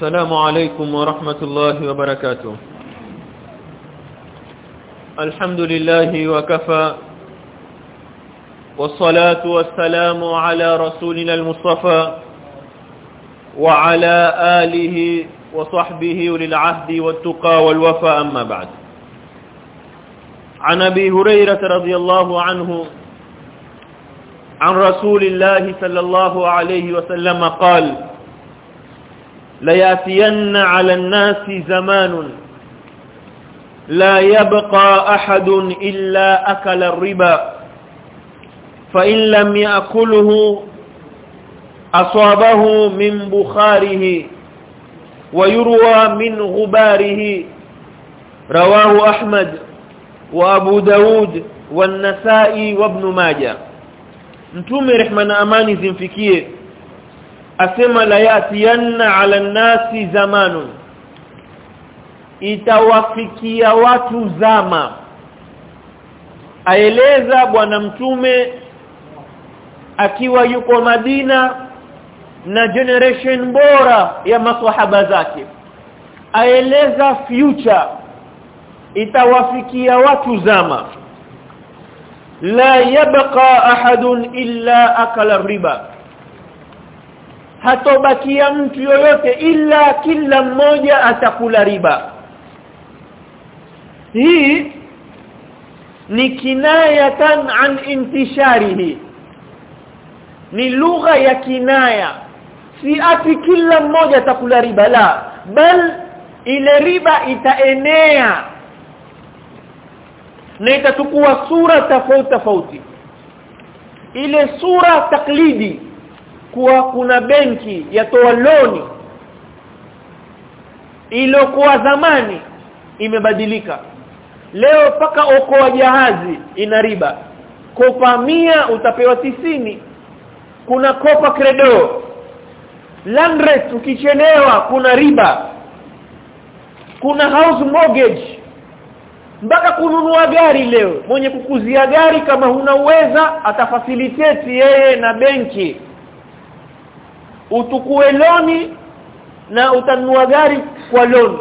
السلام عليكم ورحمة الله وبركاته. الحمد لله وكفى والصلاة والسلام على رسولنا المصطفى وعلى آله وصحبه وللعهد والتقى والوفاء أما بعد. عن أبي هريرة رضي الله عنه عن رسول الله صلى الله عليه وسلم قال ليأتين على الناس زمان لا يبقى أحد إلا أكل الربا فإن لم يأكله أصابه من بخاره ويروى من غباره. رواه أحمد وأبو داود والنسائي وابن ماجه. rehma na amani zimfikie asema la yatiyanna ala nasi zamanun. Itawafikia watu zama. Aeleza bwana mtume akiwa yuko Madina na generation bora ya maswahaba zake. Aeleza future. Itawafikia watu zama. La yabqa ahadun illa akala riba hatobakia mtu yoyote ila kila mmoja atakula riba. Hii ni kinayatan an intisharihi. Ni lugha ya kinaya. Si ati kila mmoja atakula riba la. Bal ile riba itaenea. Na itachukua sura tofauti tofauti. Ile sura taklidi kuwa kuna benki ya toa loni iliyokuwa zamani imebadilika. Leo paka okoa jahazi ina riba. Kopa mia utapewa tisini. Kuna kopa credo. Landress ukichelewa kuna riba. Kuna house mortgage. Mpaka kununua gari leo. Mwenye kukuzia gari kama huna uweza atafacilitate yeye na benki utukue loni na utanunua gari kwa loan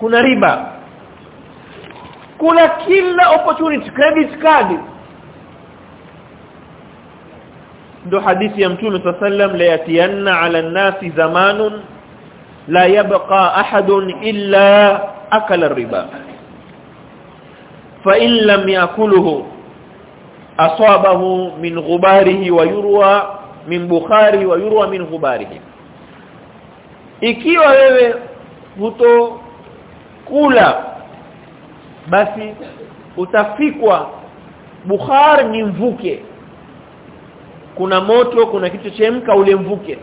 kuna riba kuna kila opportunity credit card ndo hadithi ya mtume sallam la yatiyanna ala nasi zamanun la yabqa ahadun illa akala riba fa in lam yakuluhu asabahu min ghubarihi wa yurwa min bukhari wa yurwa min ghubarihi ikiwa wewe huto kula basi utafikwa bukhari ni mvuke. Kuna moto kuna kitu chemka ule mvuke.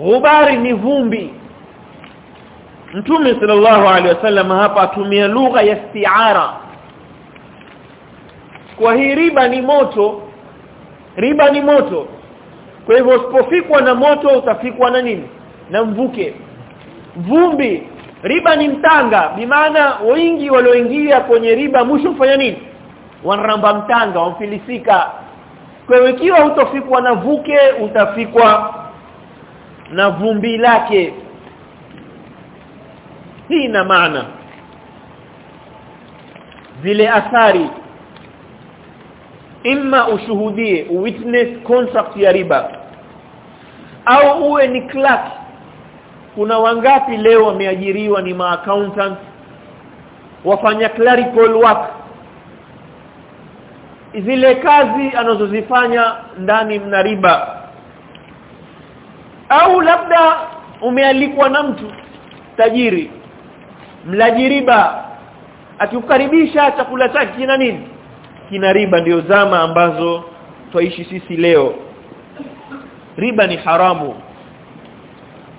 Ghubari ni vumbi. Mtume sallallahu alaihi wasallam hapa atumia lugha ya isti'ara. Kwa hii riba ni moto riba ni moto. Kwa hivyo usipofikwa na moto utafikwa na nini? Na mvuke. Vumbi. Riba ni mtanga. Bimaana wengi walioingia kwenye riba mwisho kufanya nini? Wanaramba mtanga wamfilisika. Kwa hiyo ikiwa utafikwa na vuke utafikwa na vumbi lake. Hii ina maana. Zile athari imma ushuhudie witness contract ya riba. Au uwe ni clerk. Kuna wangapi leo wameajiriwa ni ma accountant wafanya clerical work. Zile kazi anazozifanya ndani mna riba. Au labda umealikwa na mtu tajiri mlaji riba akikukaribisha chakula chake kina nini kina riba ndio zama ambazo twaishi sisi leo. Riba ni haramu.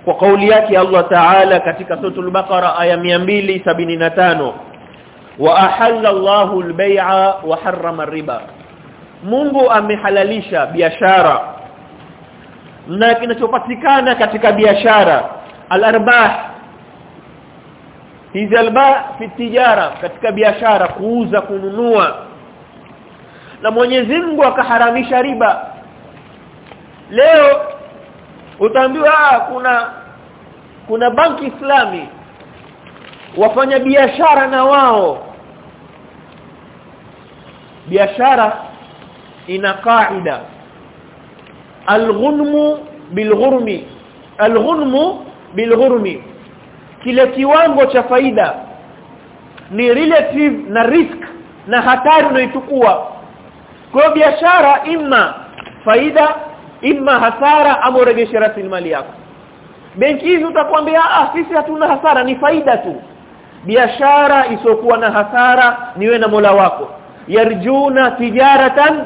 Kwa kauli yake Allah Ta'ala katika suratul Baqara aya 275 wa ahalla Allahu al-bay'a wa harrama riba Mungu amehalalisha biashara. Na kinachopatikana katika biashara al-arbah. Hizi alba fi tijara katika biashara kuuza kununua na Mwenyezi Mungu akaharamisha riba. Leo utaambiwa kuna kuna banki islami wafanya biashara na wao. Biashara ina kaida. Alghunmu bilghurmi. Alghunmu bilghurmi. Kile kiwango cha faida ni relative na risk na hatari unayochukua kwa biashara imma faida imma hasara ama uregeshe rasilimali yako. Benki hizi utakwambia ah sisi hatuna hasara ni faida tu. Biashara isokuwa na hasara niwe na Mola wako. Yarjuna tijaratan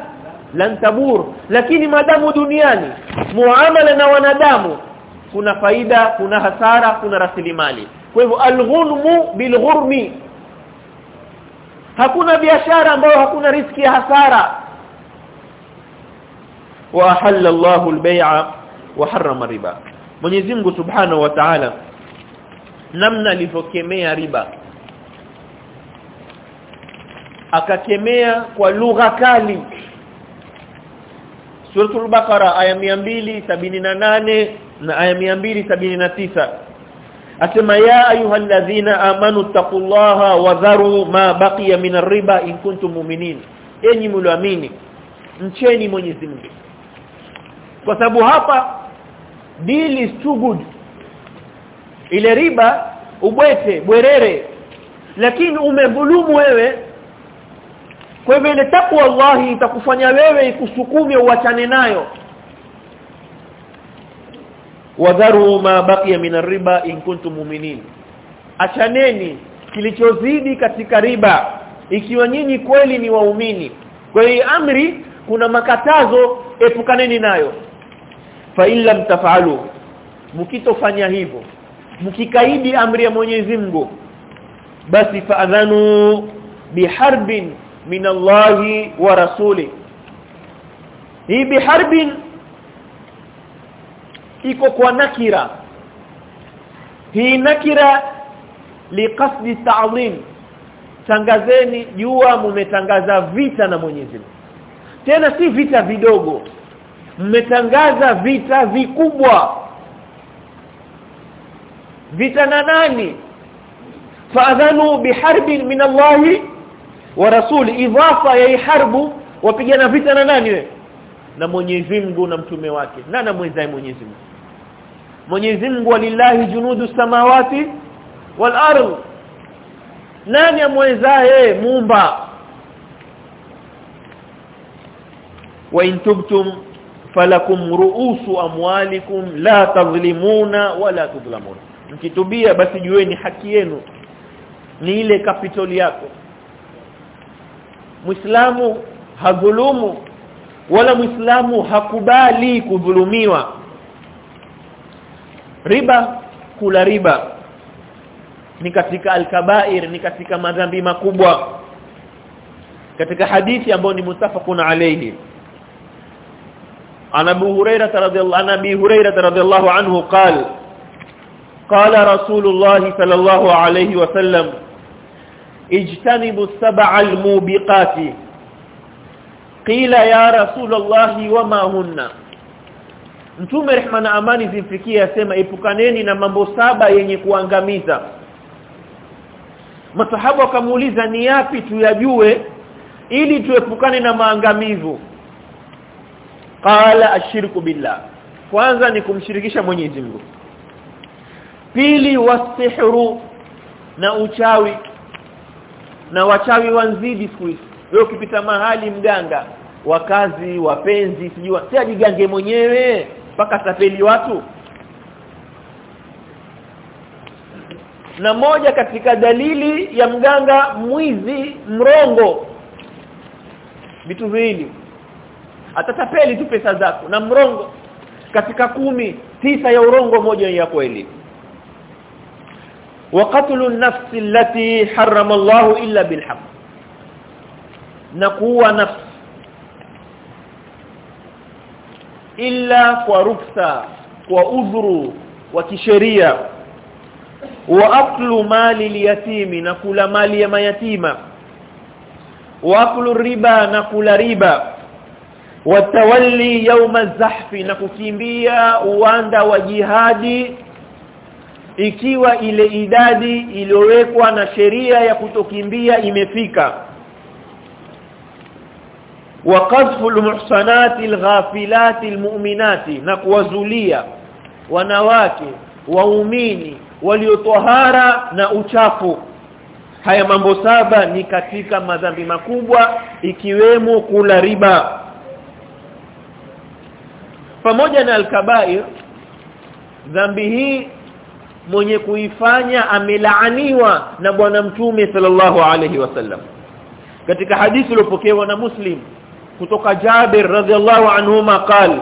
lan tabur. Lakini madamu duniani muamala na wanadamu kuna faida kuna hasara kuna rasilimali. Kwa hivyo alghunmu bilghurmi. Hakuna biashara ambayo hakuna riski ya hasara wa halalla Allahu al-bay'a wa harrama riba. Mwenyezi Mungu Subhanahu wa Ta'ala namna alivyokemea riba. Akakemea kwa lugha kali. Suratul Baqara aya 278 na aya 279 asema ya ayyuhalladhina amanu taqullaha wa dharu ma baqiya min riba in kuntum mu'minin. Enyi mlioamini mcheni Mwenyezi Mungu kwa sababu hapa deal is too good. Ile riba ubwete bwerere. Lakini umedhulumu wewe. Kwa hivyo ile takwa Allah itakufanya wewe ikusukume uachane nayo. Wadharu ma baqiya min riba in kuntum mu'minin. Achaneni kilichozidi katika riba. Ikiwa nyinyi kweli ni waumini. Kwa hiyo amri kuna makatazo epukaneni nayo fa illa lam taf'alu mkitofanya hivyo mkikaidi amri ya Mwenyezi Mungu basi fa'adhanu biharbin min Allahi wa rasuli. Hii biharbin iko kwa nakira. Hii nakira liqasdi ta'zim. Tangazeni jua mumetangaza vita na Mwenyezi Mungu. Tena si vita vidogo mmetangaza vita vikubwa. Vita na nani? Faadhanu biharbin min Allah wa rasuli idhafa ya harbu wapigana vita na nani we na Mwenyezi Mungu na mtume wake. Na na mwenzae Mwenyezi Mungu? Mwenyezi Mungu walillahi junudu samawati wal ardh. Nani amwezaye muumba? Wa in tubtum falakum ru'usu amwalikum la tadhlimuna wala tudhlamuna. Mkitubia basi jueni haki yenu. Ni ile capital yako. Muislamu hadhulumu wala Muislamu hakubali kudhulumiwa. Riba kula riba. Ni katika alkabair ni katika madhambi makubwa. Katika hadithi ambayo ni mutafaqun alayhi عن ابو هريره رضي الله عن ابي هريره رضي الله عنه قال قال رسول الله صلى الله عليه وسلم اجتنبوا السبع الموبقات قيل يا رسول الله وما هن Mtume rehma na amani zimfikie asema epukaneni na mambo saba yenye kuangamiza Masahaba wakamuuliza ni yapi tuyajue ili tuepukane na maangamivu qala ashirku billah. Kwanza ni kumshirikisha Mwenyezi Mungu. Pili wasihru na uchawi. Na wachawi wanzidi siku hizi. Wewe ukipita mahali mganga wakazi wapenzi sijua si ajigange mwenyewe mpaka tapeli watu. Na moja katika dalili ya mganga mwizi mrongo. Vitu viwili atatapeli tu pesa zako na mrongo. Katika kumi tisa ya urongo moja ya kweli. Waqatlu nafs allati harrama Allahu illa bilhaq. Na kuua nafsi. Illa kwa ruksa kwa udhuru wa kisheria. Wa aklu mali liyatimi na kula mali ya mayatima. Wa aklu riba na kula riba watawalli yawma zahfi na kukimbia uwanda wa jihadi ikiwa ile idadi iliyowekwa na sheria ya kutokimbia imefika. Wa qadfu almuhsanati alghafilati almu'minati na kuwazulia wanawake waumini waliotohara na uchafu. Haya mambo saba ni katika madhambi makubwa ikiwemo kula riba pamoja na alkabair dhambi hii mwenye kuifanya amelaaniwa na bwana mtume sallallahu alaihi wasallam katika hadithi iliyopokewa na muslim kutoka Jabir radhiallahu anhuma qal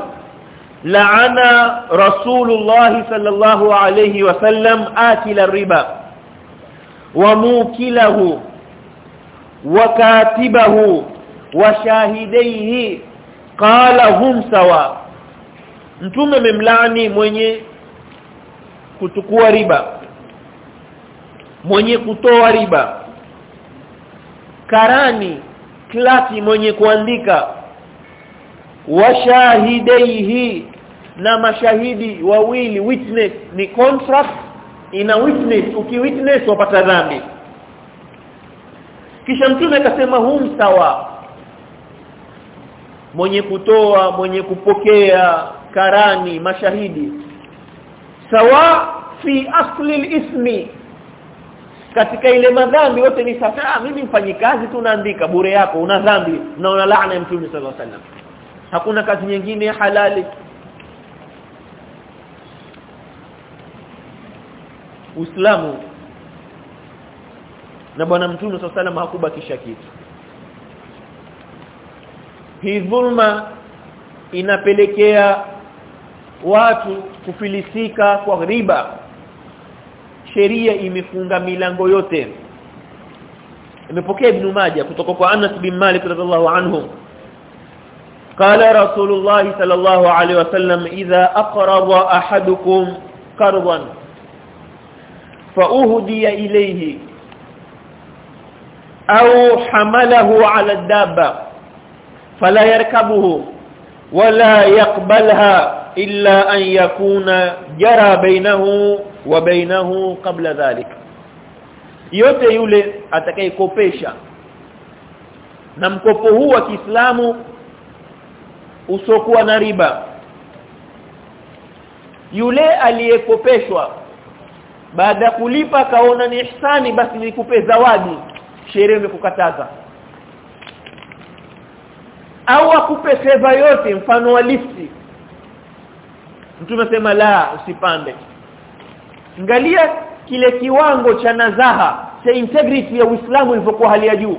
la'ana rasulullah sallallahu alayhi wasallam akila riba wa mukilahu wa katibahu wa shahidaihi qala hum mtume memlani mwenye kuchukua riba mwenye kutoa riba. Karani klati mwenye kuandika washahidaihi na mashahidi wawili witness. Ni contract ina witness. Ukiwitness wapata dhambi. Kisha mtume akasema huu msawa mwenye kutoa mwenye kupokea karani mashahidi. Sawa fi asli ismi katika ile madhambi wote ni sawa mimi mfanyikazi tu naandika bure yako una dhambi. Na una laana ya mtume sallallahu alaihi wasallam. Hakuna kazi nyingine halali. Uislamu. Na bwana mtume sallallahu alaihi wasallam hakubakisha kitu. Hii dhulma inapelekea watu kufilisika kwa riba. Sheria imefunga milango yote. Imepokea ibn maja kutoka kwa Anas bin Malik radhiallahu anhu. Qala rasulullah sallallahu alaihi wasallam idha aqrada ahadukum qardan fauhdiya ilayhi au hamalahu ala dabba fala yarkabuhu wala yaqbalha illa an yakuna jara bainahu wa bainahu qabla dhalik. Yote yule atakayekopesha na mkopo huu wa Kiislamu usokuwa na riba yule aliyekopeshwa baada kulipa kaona ni ihsani basi nikupe zawadi. Sheria imekukataza. Au akupe seva yote mfano wa lifti mtu sema la usipande. Angalia kile kiwango cha nazaha cha integrity ya Uislamu ilivyokuwa hali ya juu.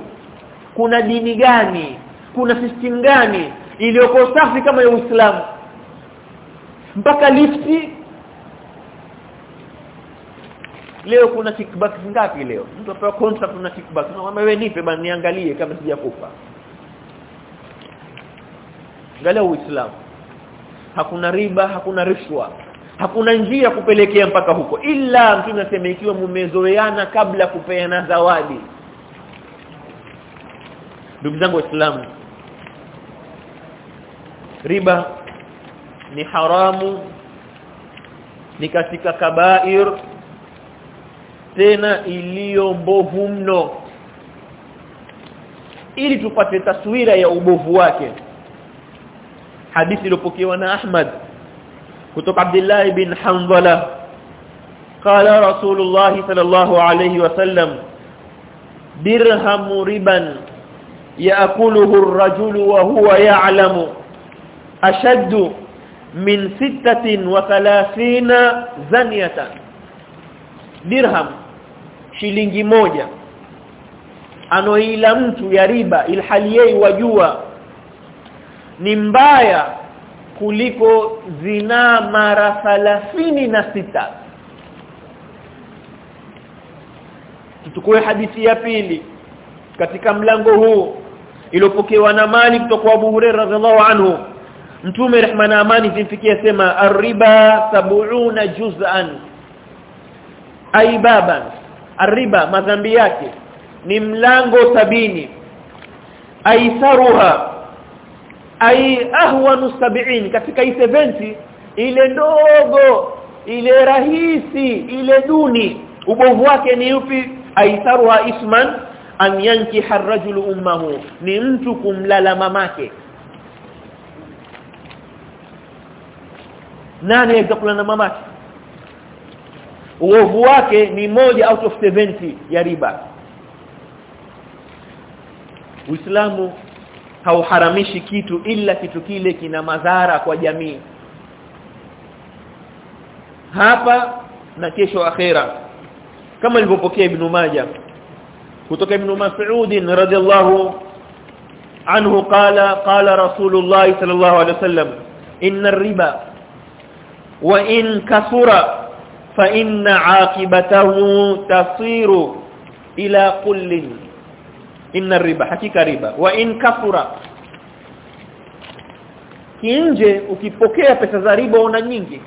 Kuna dini gani? Kuna system gani iliyoko safi kama ya Uislamu? Mpaka lifti? Leo kuna kickback ngapi leo? Mtu apewa contract na kickback. Na wewe nipe bana niangalie kama sijakufa. Angalia Uislamu hakuna riba hakuna rishwa. Hakuna njia kupelekea mpaka huko. Ila mtume anasema ikiwa mumezoeana kabla kupeana zawadi. Ndugu zangu waislamu riba ni haramu ni katika kabair tena iliyo mbovu mno. Ili tupate taswira ya ubovu wake hadithi iliyopokewa na Ahmad. Kutoka Abdullah ibn Hanzala. Qala Rasulullah sallallahu alayhi wasallam dirhamu riban yaakuluhu ar-rajulu wa huwa ya'lamu ashaddu min 36 zaniyatan. Dirham shilingi moja. Anoila mtu ya riba ilhaliyei wajua ni mbaya kuliko zinaa mara na sita. Tuchukue hadithi ya pili katika mlango huu iliyopokewa na Malik kutoka Abu Hurairah radhiallahu anhu. Mtume rehma na amani zimfikia sema arriba sab'una juz'an. Ay baban arriba madhambi yake ni mlango sabini. Aitharuha ay ahwanu sab'in katika hii 70 ile ndogo ile rahisi ile duni ubovu wake ni upi? Aitharuha isman an yankiha ar-rajulu ummahu ni mtu kumlala mamake. Nani aweza kulala mamake? Ubovu wake ni moja out of 70 ya riba. Uislamu hauharamishi kitu ila kitu kile kina madhara kwa jamii. Hapa na kesho akhera. Kama ilivyopokea ibn Majah kutoka ibn Mas'ud radhiyallahu anhu qala qala rasulullah sallallahu alaihi wasallam inna ar-riba wa in kasura fa inna 'aqibatahu tasiru ila kullin inna riba hakika riba. Wa in kafura kinje ukipokea pesa za riba una nyingi.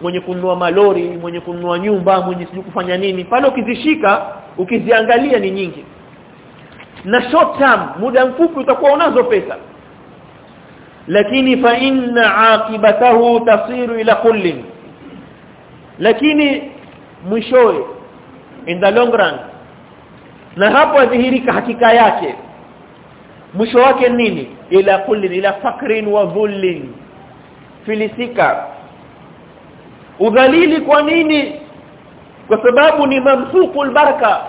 Mwenye kununua malori mwenye kununua nyumba mwenye siju kufanya nini. Pale ukizishika ukiziangalia ni nyingi. Na short term muda mfupi utakuwa unazo pesa. Lakini fa inna aqibatahu tasiru ila kullin. Lakini mwishowe in the long run na hapo adhihirika hakika yake. Mwisho wake nini? Ila kulli ila fakrin wa dhullin. Filisika. Udhalili kwa nini? Kwa sababu ni mamsuku baraka.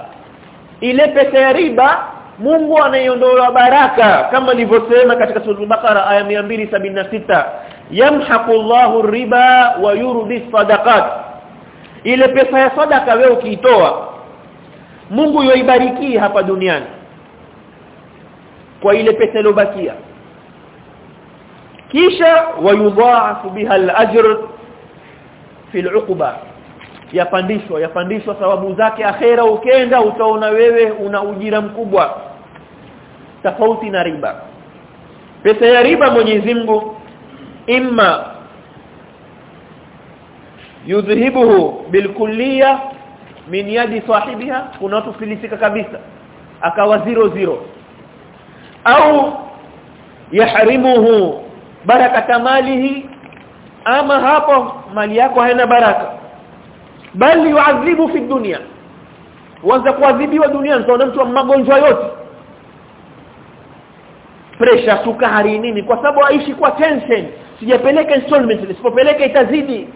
Ile pesa ya riba Mungu anaiondoa baraka. Kama nilivyosema katika sura al-Baqara aya 276 yamhaqu Allahu riba wa yurbi sadaqat. Ile pesa ya sadaka wewe ukiitoa Mungu yoibariki hapa duniani kwa ile pesa iliyobakia. Kisha wayudhaafu biha al-ajr fi al-uqba yapandishwa yapandishwa sababu zake akhera. Ukenda utaona wewe una ujira mkubwa tofauti na riba. Pesa ya riba Mwenyezi Mungu imma yudhhibuhu bilkulliya min yadi sahibiha kuna watu filisika kabisa akawa zero zero. Au yahrimuhu barakata malihi ama hapo mali yako haina baraka. Bali yuadhibu fi dunya wanza kuadhibiwa duniani utaona mtu wa magonjwa yote. Presha sukari nini kwa sababu aishi kwa tension. Sijapeleka installment nisipopeleka itazidi.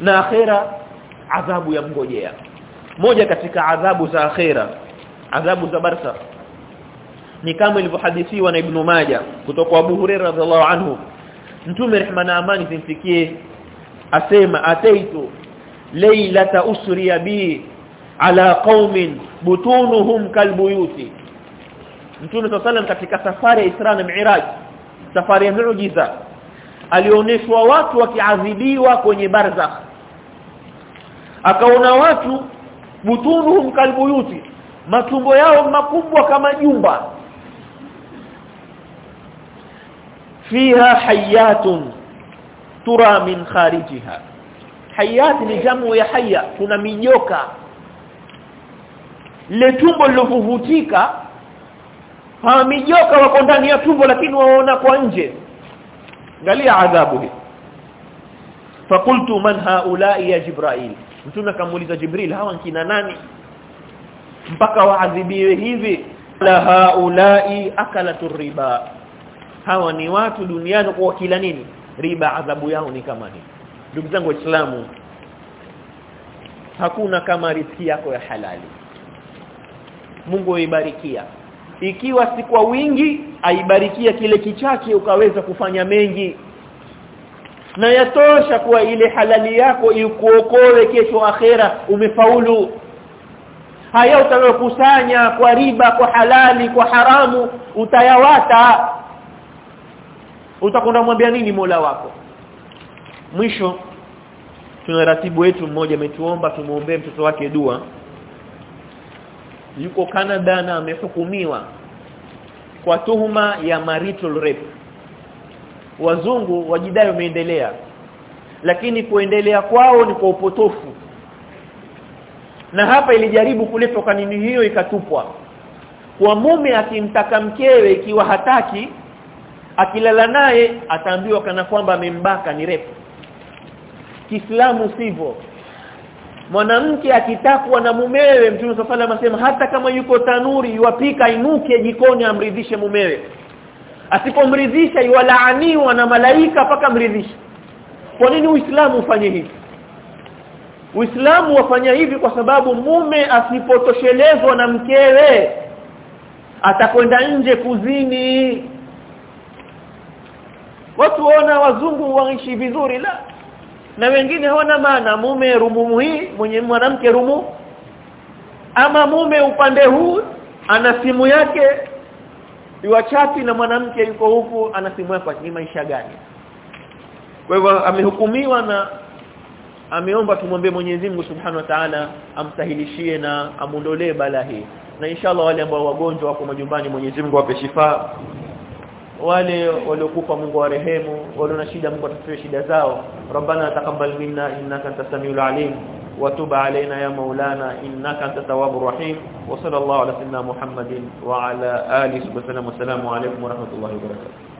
Na akhera adhabu ya mgojea moja katika adhabu za akhera adhabu za barsa. Ni kama ilivyohadithiwa na ibn Majah kutoka Abu Hurairah radhiallahu anhu. Mtume rehma na amani zimfikie asema ataitu laylata usriya bi ala qaumin butunuhum kalbuyuti. Mtume sallallahu katika safari ya Isra na Mi'raj safari ya miujiza alioneshwa watu wakiadhibiwa kwenye barzakh akaona watu butunuhum kalbuyuti matumbo yao makubwa kama jumba. Fiha hayatun tura min kharijiha. Hayat ni jamu ya haya kuna mijoka le tumbo lilovuvutika hawa mijoka wako ndani ya tumbo lakini waona kwa nje. Angalia adhabu hii. Fakultu man haula'i ya jibril mtume akamuuliza jibril hawa kina nani? Mpaka waadhibiwe hivi la haula'i akalatu riba. Hawa ni watu duniani kwa kila nini? Riba adhabu yao ni kama hii ndugu zangu waislamu hakuna kama riziki yako ya halali. Mungu aibarikia. Ikiwa si kwa wingi aibarikia kile kichache ukaweza kufanya mengi na yatosha kuwa ile halali yako ikuokoe kesho akhera umefaulu. Haya utakayokusanya kwa riba kwa halali kwa haramu utayawata. Utakwenda mwambia nini Mola wako? Mwisho tuna ratibu wetu mmoja ametuomba tumuombee mtoto wake dua. Yuko Canada na amehukumiwa kwa tuhuma ya marital rape wazungu wajidai umeendelea lakini kuendelea kwao ni kwa upotofu. Na hapa ilijaribu kuletwa kanini hiyo ikatupwa. Kwa mume akimtaka mkewe ikiwa hataki akilala naye ataambiwa kana kwamba amembaka ni refu. Kiislamu sivyo. Mwanamke akitakwa na mumewe mtume sallallahu alaihi wasallam hata kama yuko tanuri yupika inuke jikoni amridhishe mumewe asipomridhisha yualaaniwa na malaika paka mridhisha kwa nini Uislamu ufanye hivi? Uislamu wafanya hivi kwa sababu mume asipotoshelezwa na mkewe atakwenda nje kuzini. Watu waona wazungu waishi vizuri la. Na wengine hawana maana mume rumumu hii mwenye mwanamke rumu. Ama mume upande huu ana simu yake yuachati na mwanamke yuko huku ana simu yake ni maisha gani? Kwa hivyo amehukumiwa na ameomba tumwombe Mwenyezi Mungu Subhanahu wa Ta'ala amsahilishie na amondolee bala hii. Na inshallah wale ambao wagonjwa wako majumbani Mwenyezi Mungu awape shifa wale waliokufa Mungu warehemu wale na shida Mungu atatue shida zao. Rabbana taqabbal minna innaka antas samiul alim. Wa tub alaina ya maulana innaka antat tawwabur rahim. Wa sallallahu ala sayyidina muhammadin wa ala alihi wa sallam. Wa rahmatullahi wa barakatuh